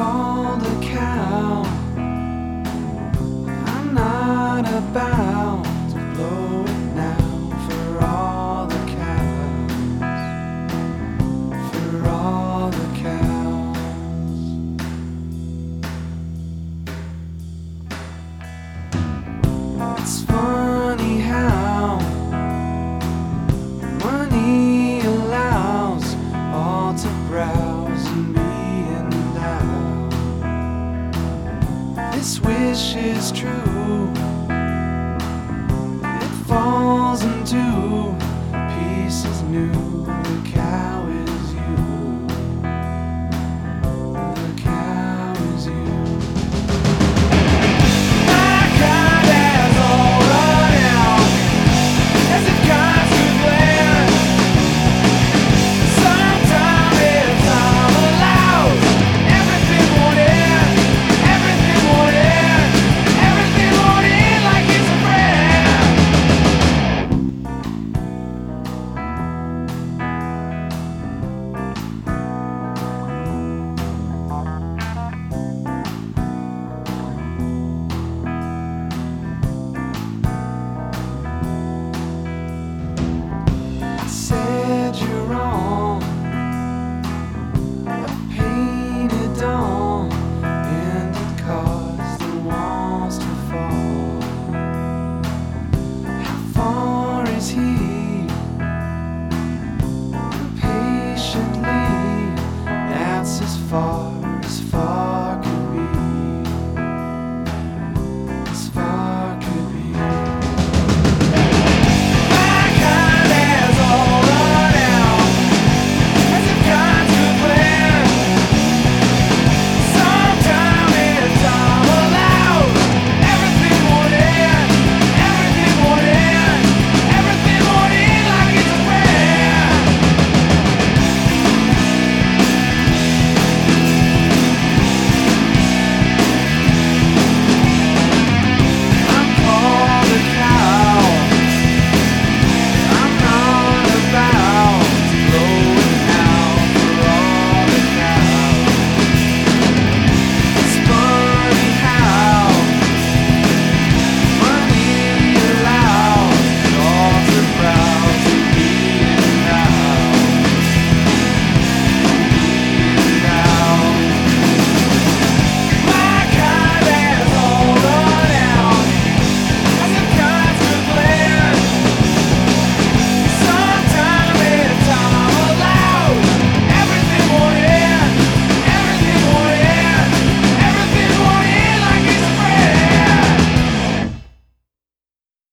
call. this wish is true.